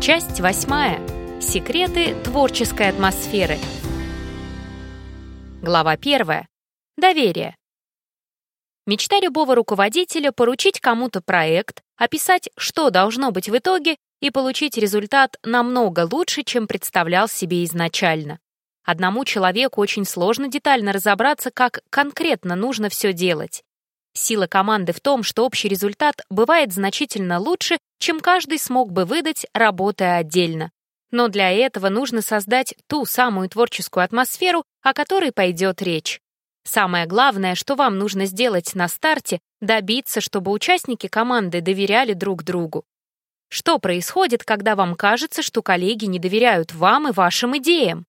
Часть восьмая. Секреты творческой атмосферы. Глава первая. Доверие. Мечта любого руководителя — поручить кому-то проект, описать, что должно быть в итоге, и получить результат намного лучше, чем представлял себе изначально. Одному человеку очень сложно детально разобраться, как конкретно нужно все делать. Сила команды в том, что общий результат бывает значительно лучше, чем каждый смог бы выдать, работая отдельно. Но для этого нужно создать ту самую творческую атмосферу, о которой пойдет речь. Самое главное, что вам нужно сделать на старте, добиться, чтобы участники команды доверяли друг другу. Что происходит, когда вам кажется, что коллеги не доверяют вам и вашим идеям?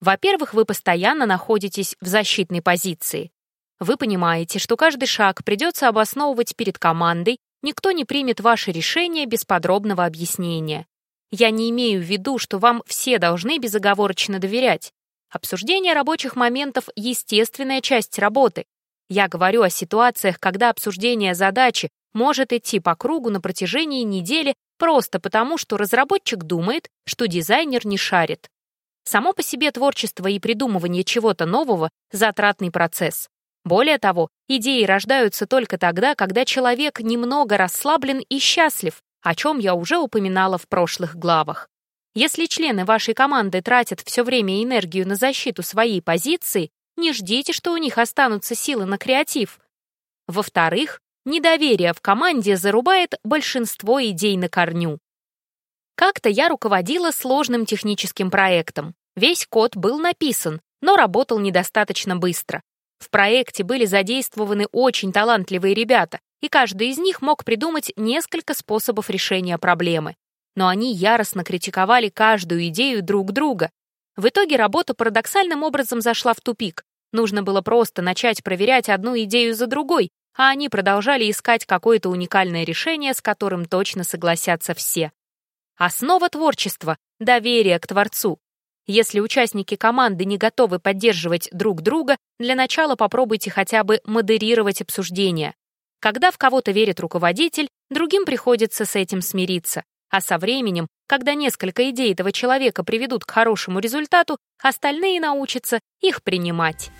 Во-первых, вы постоянно находитесь в защитной позиции. Вы понимаете, что каждый шаг придется обосновывать перед командой, никто не примет ваше решение без подробного объяснения. Я не имею в виду, что вам все должны безоговорочно доверять. Обсуждение рабочих моментов — естественная часть работы. Я говорю о ситуациях, когда обсуждение задачи может идти по кругу на протяжении недели просто потому, что разработчик думает, что дизайнер не шарит. Само по себе творчество и придумывание чего-то нового — затратный процесс. Более того, идеи рождаются только тогда, когда человек немного расслаблен и счастлив, о чем я уже упоминала в прошлых главах. Если члены вашей команды тратят все время и энергию на защиту своей позиции, не ждите, что у них останутся силы на креатив. Во-вторых, недоверие в команде зарубает большинство идей на корню. Как-то я руководила сложным техническим проектом. Весь код был написан, но работал недостаточно быстро. В проекте были задействованы очень талантливые ребята, и каждый из них мог придумать несколько способов решения проблемы. Но они яростно критиковали каждую идею друг друга. В итоге работа парадоксальным образом зашла в тупик. Нужно было просто начать проверять одну идею за другой, а они продолжали искать какое-то уникальное решение, с которым точно согласятся все. Основа творчества — доверие к Творцу. Если участники команды не готовы поддерживать друг друга, для начала попробуйте хотя бы модерировать обсуждение. Когда в кого-то верит руководитель, другим приходится с этим смириться. А со временем, когда несколько идей этого человека приведут к хорошему результату, остальные научатся их принимать.